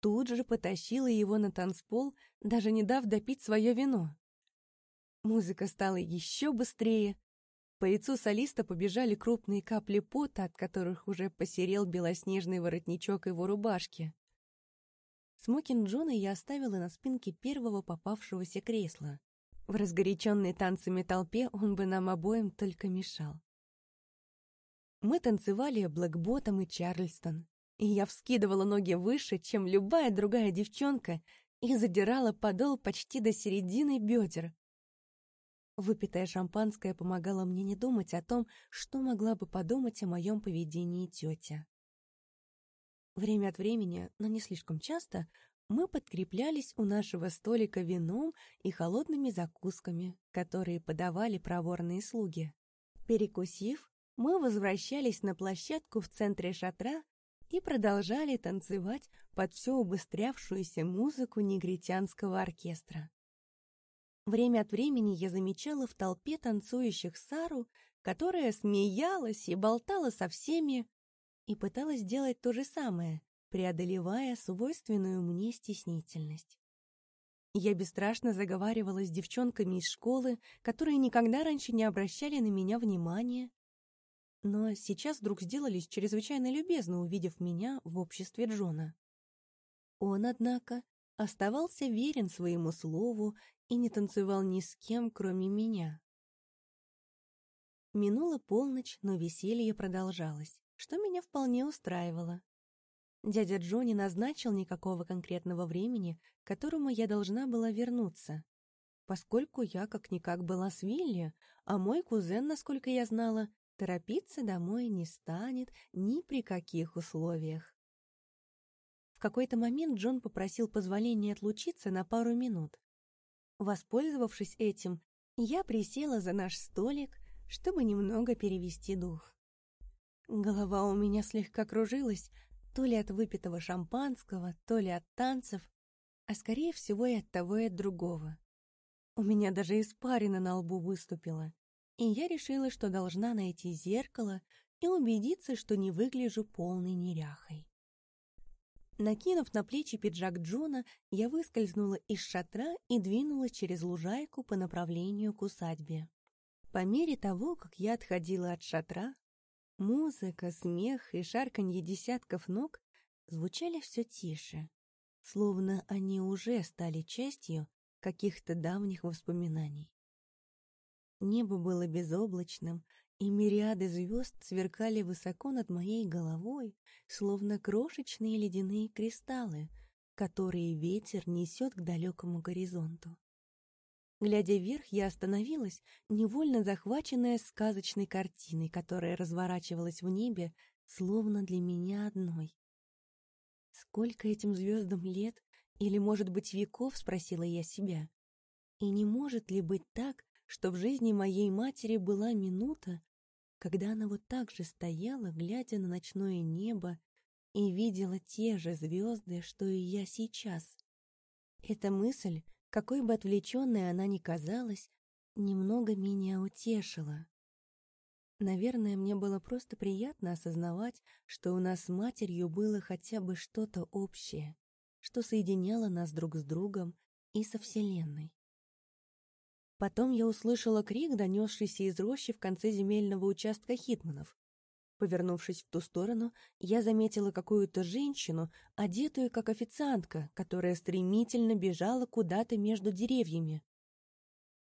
тут же потащила его на танцпол, даже не дав допить свое вино. Музыка стала еще быстрее. По лицу солиста побежали крупные капли пота, от которых уже посерел белоснежный воротничок его рубашки. Смокинг Джона я оставила на спинке первого попавшегося кресла. В разгоряченной танцами толпе он бы нам обоим только мешал. Мы танцевали Блэкботом и Чарльстон и я вскидывала ноги выше, чем любая другая девчонка, и задирала подол почти до середины бедер. Выпитое шампанское помогало мне не думать о том, что могла бы подумать о моем поведении тетя. Время от времени, но не слишком часто, мы подкреплялись у нашего столика вином и холодными закусками, которые подавали проворные слуги. Перекусив, мы возвращались на площадку в центре шатра, и продолжали танцевать под все убыстрявшуюся музыку негритянского оркестра. Время от времени я замечала в толпе танцующих Сару, которая смеялась и болтала со всеми, и пыталась сделать то же самое, преодолевая свойственную мне стеснительность. Я бесстрашно заговаривала с девчонками из школы, которые никогда раньше не обращали на меня внимания, но сейчас вдруг сделались чрезвычайно любезны, увидев меня в обществе Джона. Он, однако, оставался верен своему слову и не танцевал ни с кем, кроме меня. Минула полночь, но веселье продолжалось, что меня вполне устраивало. Дядя Джо назначил никакого конкретного времени, к которому я должна была вернуться, поскольку я как-никак была с Вилли, а мой кузен, насколько я знала, торопиться домой не станет ни при каких условиях. В какой-то момент Джон попросил позволения отлучиться на пару минут. Воспользовавшись этим, я присела за наш столик, чтобы немного перевести дух. Голова у меня слегка кружилась, то ли от выпитого шампанского, то ли от танцев, а скорее всего и от того и от другого. У меня даже испарина на лбу выступила и я решила, что должна найти зеркало и убедиться, что не выгляжу полной неряхой. Накинув на плечи пиджак Джона, я выскользнула из шатра и двинулась через лужайку по направлению к усадьбе. По мере того, как я отходила от шатра, музыка, смех и шарканье десятков ног звучали все тише, словно они уже стали частью каких-то давних воспоминаний. Небо было безоблачным, и мириады звезд сверкали высоко над моей головой, словно крошечные ледяные кристаллы, которые ветер несет к далекому горизонту. Глядя вверх, я остановилась, невольно захваченная сказочной картиной, которая разворачивалась в небе, словно для меня одной. Сколько этим звездам лет, Или, может быть, веков, спросила я себя. И не может ли быть так, что в жизни моей матери была минута, когда она вот так же стояла, глядя на ночное небо, и видела те же звезды, что и я сейчас. Эта мысль, какой бы отвлеченной она ни казалась, немного меня утешила. Наверное, мне было просто приятно осознавать, что у нас с матерью было хотя бы что-то общее, что соединяло нас друг с другом и со Вселенной. Потом я услышала крик, донесшийся из рощи в конце земельного участка Хитманов. Повернувшись в ту сторону, я заметила какую-то женщину, одетую как официантка, которая стремительно бежала куда-то между деревьями.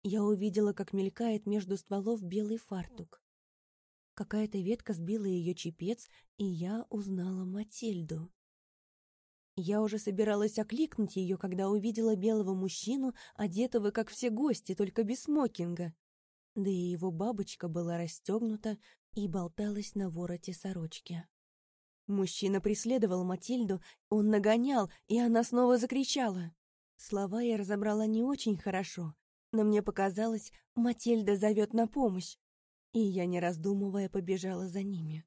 Я увидела, как мелькает между стволов белый фартук. Какая-то ветка сбила ее чепец, и я узнала Матильду. Я уже собиралась окликнуть ее, когда увидела белого мужчину, одетого, как все гости, только без смокинга. Да и его бабочка была расстегнута и болталась на вороте сорочки. Мужчина преследовал Матильду, он нагонял, и она снова закричала. Слова я разобрала не очень хорошо, но мне показалось, Матильда зовет на помощь, и я, не раздумывая, побежала за ними.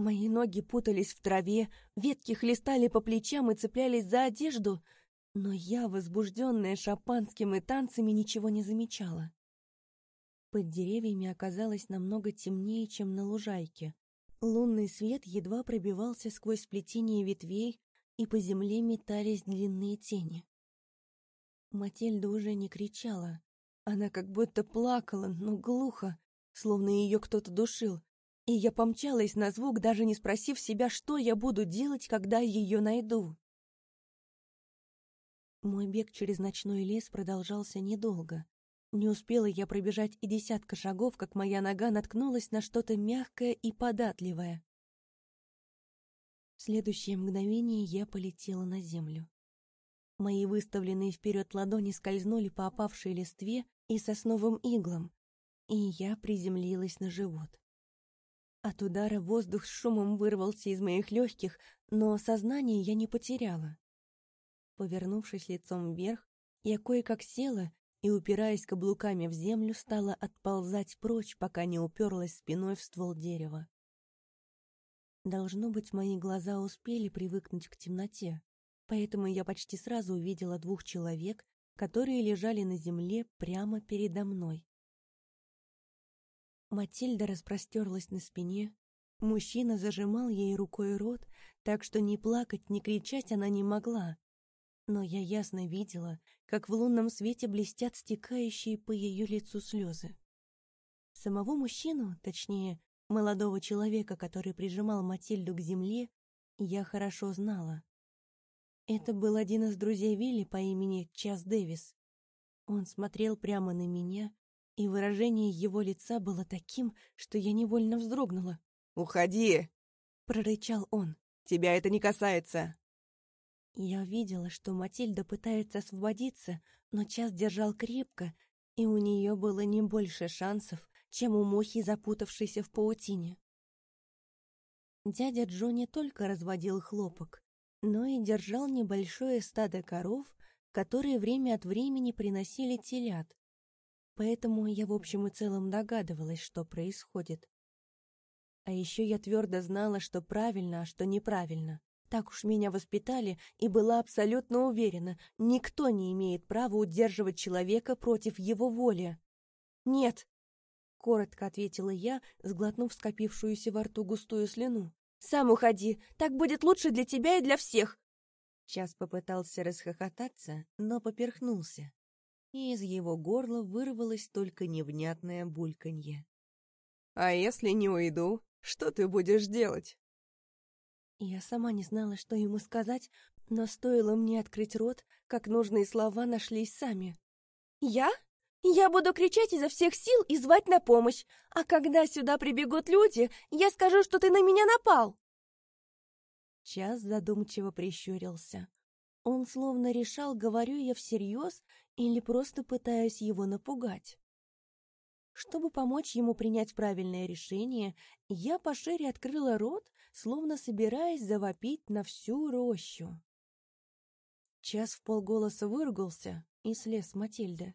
Мои ноги путались в траве, ветки хлестали по плечам и цеплялись за одежду, но я, возбужденная шампанским и танцами, ничего не замечала. Под деревьями оказалось намного темнее, чем на лужайке. Лунный свет едва пробивался сквозь сплетение ветвей, и по земле метались длинные тени. Матильда уже не кричала. Она как будто плакала, но глухо, словно ее кто-то душил, и я помчалась на звук, даже не спросив себя, что я буду делать, когда ее найду. Мой бег через ночной лес продолжался недолго. Не успела я пробежать и десятка шагов, как моя нога наткнулась на что-то мягкое и податливое. В следующее мгновение я полетела на землю. Мои выставленные вперед ладони скользнули по опавшей листве и сосновым иглам, и я приземлилась на живот. От удара воздух с шумом вырвался из моих легких, но сознание я не потеряла. Повернувшись лицом вверх, я кое-как села и, упираясь каблуками в землю, стала отползать прочь, пока не уперлась спиной в ствол дерева. Должно быть, мои глаза успели привыкнуть к темноте, поэтому я почти сразу увидела двух человек, которые лежали на земле прямо передо мной. Матильда распростерлась на спине, мужчина зажимал ей рукой рот, так что ни плакать, ни кричать она не могла, но я ясно видела, как в лунном свете блестят стекающие по ее лицу слезы. Самого мужчину, точнее, молодого человека, который прижимал Матильду к земле, я хорошо знала. Это был один из друзей Вилли по имени Час Дэвис. Он смотрел прямо на меня, и выражение его лица было таким, что я невольно вздрогнула. «Уходи!» — прорычал он. «Тебя это не касается!» Я видела, что Матильда пытается освободиться, но час держал крепко, и у нее было не больше шансов, чем у мухи, запутавшейся в паутине. Дядя Джо не только разводил хлопок, но и держал небольшое стадо коров, которые время от времени приносили телят. Поэтому я в общем и целом догадывалась, что происходит. А еще я твердо знала, что правильно, а что неправильно. Так уж меня воспитали и была абсолютно уверена, никто не имеет права удерживать человека против его воли. «Нет», — коротко ответила я, сглотнув скопившуюся во рту густую слюну. «Сам уходи, так будет лучше для тебя и для всех!» Час попытался расхохотаться, но поперхнулся, и из его горла вырвалось только невнятное бульканье. «А если не уйду, что ты будешь делать?» Я сама не знала, что ему сказать, но стоило мне открыть рот, как нужные слова нашлись сами. «Я? Я буду кричать изо всех сил и звать на помощь, а когда сюда прибегут люди, я скажу, что ты на меня напал!» Час задумчиво прищурился. Он словно решал, говорю я всерьез или просто пытаюсь его напугать. Чтобы помочь ему принять правильное решение, я пошире открыла рот, словно собираясь завопить на всю рощу. Час в полголоса выругался и слез с Матильды.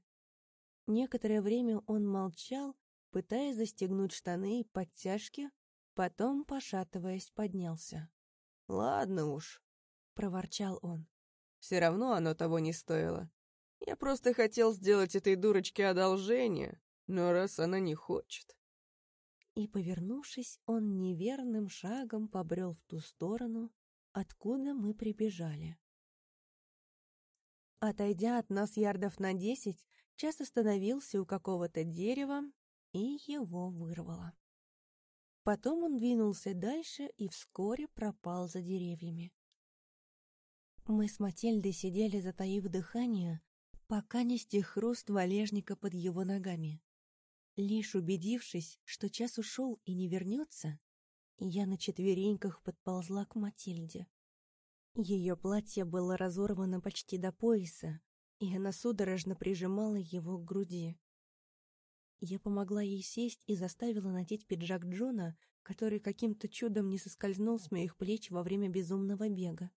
Некоторое время он молчал, пытаясь застегнуть штаны и подтяжки, потом, пошатываясь, поднялся. «Ладно уж», — проворчал он. «Все равно оно того не стоило. Я просто хотел сделать этой дурочке одолжение, но раз она не хочет...» И, повернувшись, он неверным шагом побрел в ту сторону, откуда мы прибежали. Отойдя от нас ярдов на десять, час остановился у какого-то дерева и его вырвало. Потом он двинулся дальше и вскоре пропал за деревьями. Мы с Матильдой сидели, затаив дыхание, пока не стих хруст валежника под его ногами. Лишь убедившись, что час ушел и не вернется, я на четвереньках подползла к Матильде. Ее платье было разорвано почти до пояса, и она судорожно прижимала его к груди. Я помогла ей сесть и заставила надеть пиджак Джона, который каким-то чудом не соскользнул с моих плеч во время безумного бега.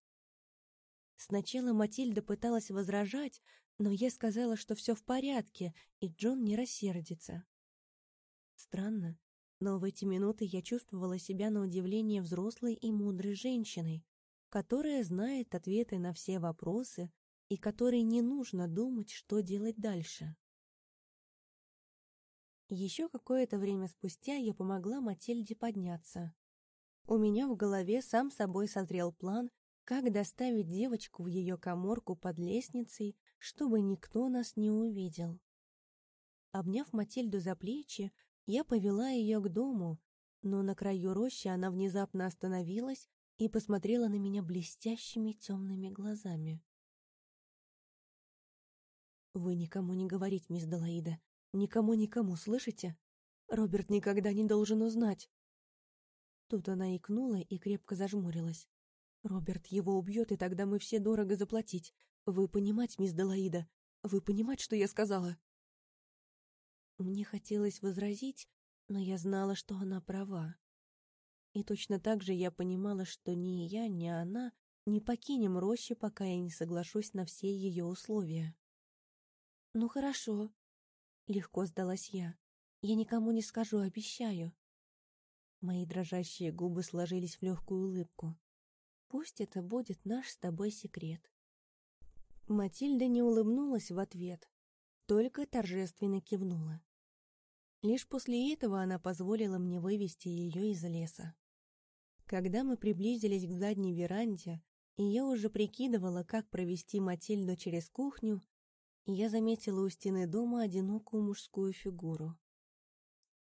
Сначала Матильда пыталась возражать, но я сказала, что все в порядке, и Джон не рассердится. Странно, но в эти минуты я чувствовала себя на удивление взрослой и мудрой женщиной, которая знает ответы на все вопросы и которой не нужно думать, что делать дальше. Еще какое-то время спустя я помогла Матильде подняться. У меня в голове сам собой созрел план, как доставить девочку в ее коморку под лестницей, чтобы никто нас не увидел. Обняв Матильду за плечи, я повела ее к дому, но на краю рощи она внезапно остановилась и посмотрела на меня блестящими темными глазами. «Вы никому не говорите, мисс Далаида. Никому-никому, слышите? Роберт никогда не должен узнать». Тут она икнула и крепко зажмурилась. «Роберт его убьет, и тогда мы все дорого заплатить. Вы понимать, мисс Далаида? Вы понимать, что я сказала?» Мне хотелось возразить, но я знала, что она права. И точно так же я понимала, что ни я, ни она не покинем рощи, пока я не соглашусь на все ее условия. «Ну хорошо», — легко сдалась я. «Я никому не скажу, обещаю». Мои дрожащие губы сложились в легкую улыбку. «Пусть это будет наш с тобой секрет». Матильда не улыбнулась в ответ, только торжественно кивнула. Лишь после этого она позволила мне вывести ее из леса. Когда мы приблизились к задней веранде, и я уже прикидывала, как провести Матильду через кухню, я заметила у стены дома одинокую мужскую фигуру.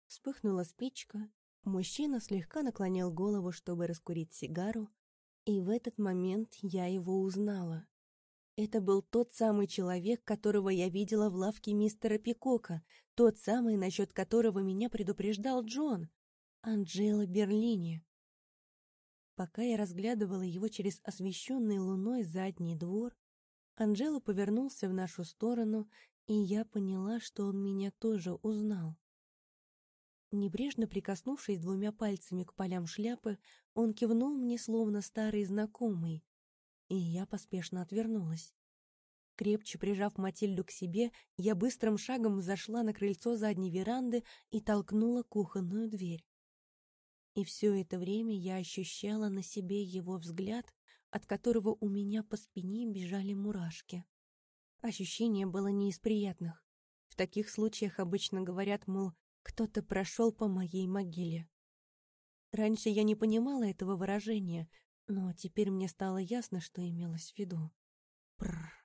Вспыхнула спичка, мужчина слегка наклонил голову, чтобы раскурить сигару, и в этот момент я его узнала. Это был тот самый человек, которого я видела в лавке мистера Пикока, тот самый, насчет которого меня предупреждал Джон, Анджела Берлини. Пока я разглядывала его через освещенный луной задний двор, Анджела повернулся в нашу сторону, и я поняла, что он меня тоже узнал. Небрежно прикоснувшись двумя пальцами к полям шляпы, он кивнул мне, словно старый знакомый, и я поспешно отвернулась. Крепче прижав Матильду к себе, я быстрым шагом зашла на крыльцо задней веранды и толкнула кухонную дверь. И все это время я ощущала на себе его взгляд, от которого у меня по спине бежали мурашки. Ощущение было не из приятных. В таких случаях обычно говорят, мол, кто-то прошел по моей могиле. Раньше я не понимала этого выражения, но теперь мне стало ясно, что имелось в виду. Прррр.